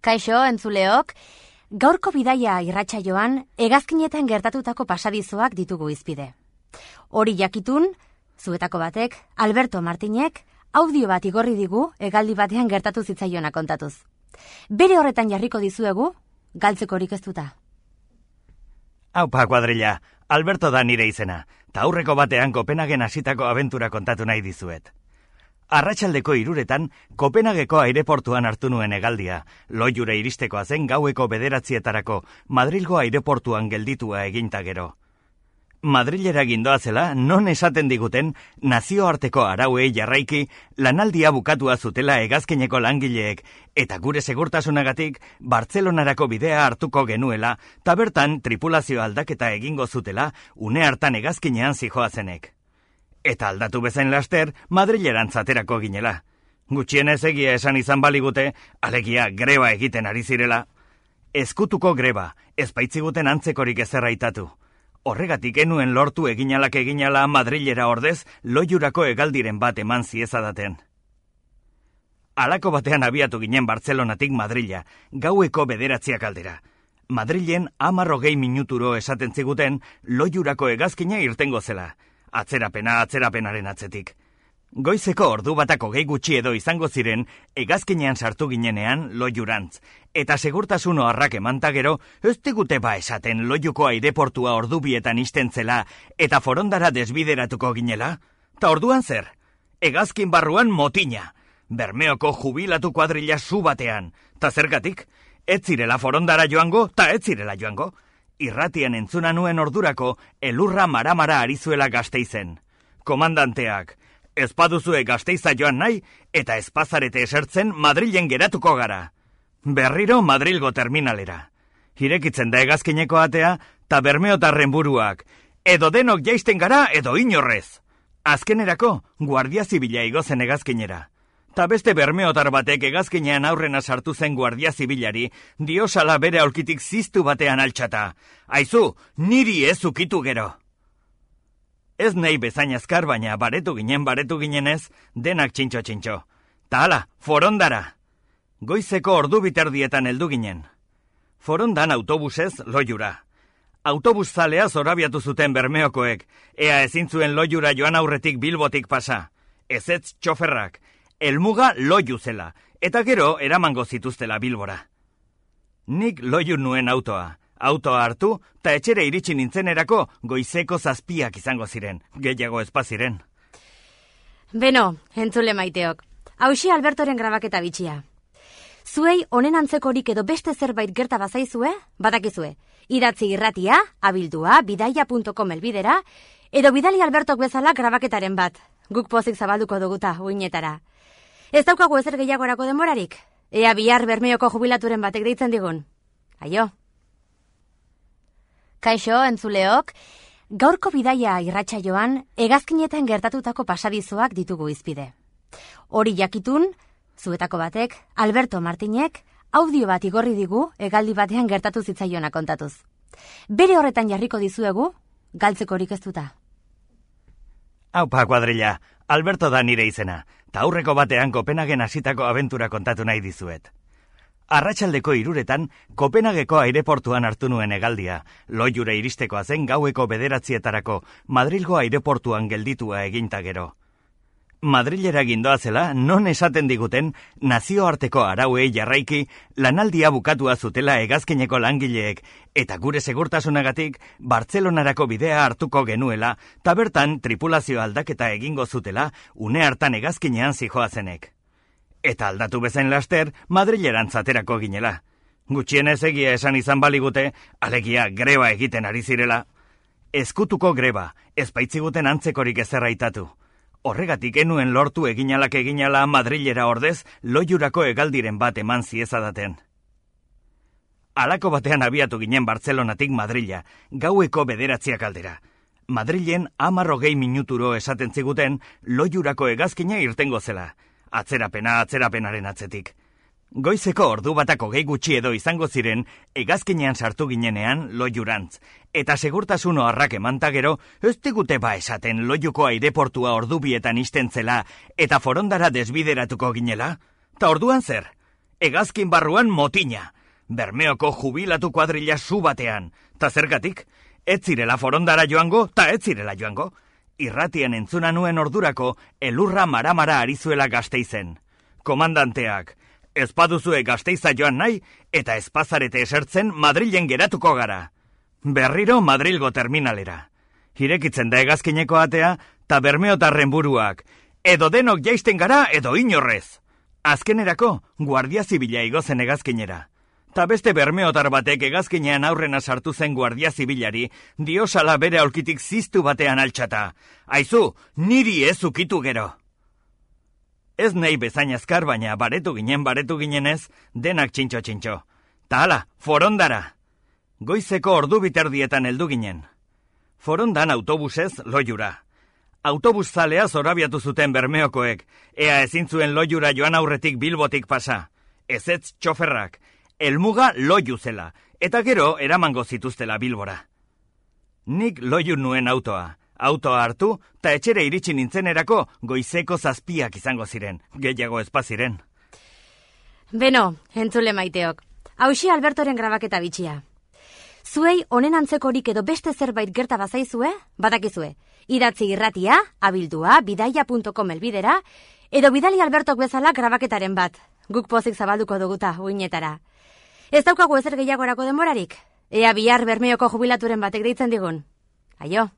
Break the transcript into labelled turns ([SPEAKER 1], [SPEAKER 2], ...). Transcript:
[SPEAKER 1] Kaixo, entzuleok, gaurko bidaia irratxa joan, egazkinetan gertatutako pasadizoak ditugu izpide. Hori jakitun, zuetako batek, Alberto Martinek, audio bat igorri digu, egaldi batean gertatu zitzaiona kontatuz. Bere horretan jarriko dizuegu, galtzeko horik ez duta.
[SPEAKER 2] Aupa, kuadrilla, Alberto da nire izena, ta aurreko batean Kopenhagen hasitako abentura kontatu nahi dizuet. Arratxaldeko iruretan, Kopenhageko aireportuan hartu nuen egaldia, loiure iristekoa zen gaueko bederatzietarako Madrilgo aireportuan gelditua eginta gero. Madrilera gindoa zela, non esaten diguten, nazioarteko arauei jarraiki, lanaldia bukatua zutela egazkeneko langileek, eta gure segurtasunagatik, Bartzelonarako bidea hartuko genuela, tabertan tripulazio aldaketa egingo zutela, une hartan egazkinean zijoazenek. Eta aldatu bezain laster, Madrileran zaterako ginela. Gutxien egia esan izan baligute, alegia greba egiten ari zirela. Ezkutuko greba, ezpaitziguten antzekorik ezerraitatu. Horregatik enuen lortu eginalak eginala Madrilera ordez, loiurako egaldiren bat eman ziezadaten. Alako batean abiatu ginen Bartzelonatik Madrila, gaueko bederatziak aldera. Madrilen amarro minuturo esaten ziguten, loiurako egazkina irtengo zela atzerapena atzerapenaren atzetik. Goizeko ordu batako gehi gutxi edo izango ziren, egazkinean sartu ginenean loiurantz. Eta segurtasun oharrak emanta gero, ez digute ba esaten loiuko aireportua ordu bietan zela eta forondara desbideratuko ginela? Ta orduan zer? Egazkin barruan motina. Bermeoko jubilatu kuadrilla zu batean. Ta zergatik? Ez zirela forondara joango, ta ez zirela joango irratian entzuna nuen ordurako elurra maramara arizuela gazteizen. Komandanteak, ezpaduzue gazteiza joan nahi eta ezpazarete esertzen Madrilen geratuko gara. Berriro Madrilgo terminalera. Hirekitzen da egazkineko atea ta bermeotarren buruak. Edo denok jaisten gara edo inorrez. Azkenerako, guardia zibila igozen egazkinera ta beste bermeotar batek egazkinean aurrena sartu zen guardia zibilari, diosala bere aulkitik ziztu batean altxata. Aizu, niri ez ukitu gero. Ez nahi bezain azkar, baina baretu ginen baretu ginenez, denak txintxo txintxo. Ta ala, forondara! Goizeko ordu biterdietan heldu ginen. Forondan autobusez loiura. Autobus zalea zorabiatu zuten bermeokoek, ea ezintzuen loiura joan aurretik bilbotik pasa. Ez ez txoferrak, elmuga loiu zela, eta gero eramango zituztela bilbora. Nik loiu nuen autoa, autoa hartu, ta etxere iritsi nintzenerako goizeko zazpiak izango ziren, gehiago espaziren.
[SPEAKER 1] Beno, entzule maiteok, hausi Albertoren grabaketa bitxia. Zuei honen antzekorik edo beste zerbait gerta bazaizue, badakizue, idatzi irratia, abildua, bidaia.com elbidera, edo bidali Albertok bezala grabaketaren bat, guk pozik zabalduko duguta, uinetara. Ez daukagu ezer gehiagorako denborarik? Ea bihar bermeoko jubilaturen batek deitzen digun. Aio. Kaixo, entzuleok, gaurko bidaia irratxa joan, egazkinetan gertatutako pasadizoak ditugu izpide. Hori jakitun, zuetako batek, Alberto Martinek, audio bat igorri digu, egaldi batean gertatu zitzaiona kontatuz. Bere horretan jarriko dizuegu, galtzeko horik ez duta.
[SPEAKER 2] Aupa, kuadrilla, Alberto da nire izena ta aurreko batean Kopenhagen hasitako abentura kontatu nahi dizuet. Arratxaldeko iruretan, Kopenhageko aireportuan hartu nuen egaldia, loiure iristekoa zen gaueko bederatzietarako Madrilgo aireportuan gelditua eginta gero. Madrilera gindoa zela, non esaten diguten, nazioarteko arauei jarraiki, lanaldia bukatua zutela egazkineko langileek, eta gure segurtasunagatik, Bartzelonarako bidea hartuko genuela, tabertan tripulazio aldaketa egingo zutela, une hartan egazkinean zijoazenek. Eta aldatu bezain laster, Madrileran zaterako ginela. Gutxien ez egia esan izan baligute, alegia greba egiten ari zirela. Ezkutuko greba, ezpaitziguten antzekorik ezerraitatu. Horregatik enuen lortu eginalak eginala Madrilera ordez, loiurako egaldiren bat eman ziezadaten. Alako batean abiatu ginen Bartzelonatik Madrila, gaueko bederatziak aldera. Madrilen amarro gehi minuturo esaten ziguten, loiurako egazkina irtengo zela. Atzerapena atzerapenaren atzetik. Goizeko ordu batako gehi gutxi edo izango ziren, egazkinean sartu ginenean loiurantz. Eta segurtasun oharrak emanta gero, ez digute ba esaten loiuko aireportua ordu bietan zela, eta forondara desbideratuko ginela? Ta orduan zer? egazkin barruan motina. Bermeoko jubilatu kuadrilla zu batean. Ta zergatik, ez zirela forondara joango, ta ez zirela joango. Irratian entzuna nuen ordurako, elurra maramara arizuela gazteizen. Komandanteak, ezpaduzue gazteiza joan nahi, eta ezpazarete esertzen Madrilen geratuko gara. Berriro Madrilgo terminalera. Irekitzen da egazkineko atea, ta bermeotarren buruak. Edo denok jaisten gara, edo inorrez. Azkenerako, guardia zibila igozen egazkinera. Ta beste bermeotar batek egazkinean aurrena sartu zen guardia zibilari, diosala bere aulkitik ziztu batean altxata. Aizu, niri ez ukitu gero. Ez nahi bezain azkar, baina baretu ginen baretu ginenez, denak txintxo txintxo. Ta hala, forondara. Goizeko ordu biterdietan heldu ginen. Forondan autobusez loiura. Autobus zalea zorabiatu zuten bermeokoek, ea ezin zuen loiura joan aurretik bilbotik pasa. Ez ez txoferrak, elmuga loiu zela, eta gero eramango zituztela bilbora. Nik loiu nuen autoa, autoa hartu, ta etxere iritsi nintzenerako goizeko zazpiak izango ziren, gehiago espaziren.
[SPEAKER 1] Beno, entzule maiteok. Hauxi Albertoren grabaketa bitxia. Zuei honen antzekorik edo beste zerbait gerta bazaizue, badakizue. Idatzi irratia, abildua, bidaia.com elbidera, edo bidali Albertok bezala grabaketaren bat. Guk pozik zabalduko duguta, uinetara. Ez daukagu ezer gehiagorako denborarik? Ea bihar bermeoko jubilaturen batek deitzen digun. Aio!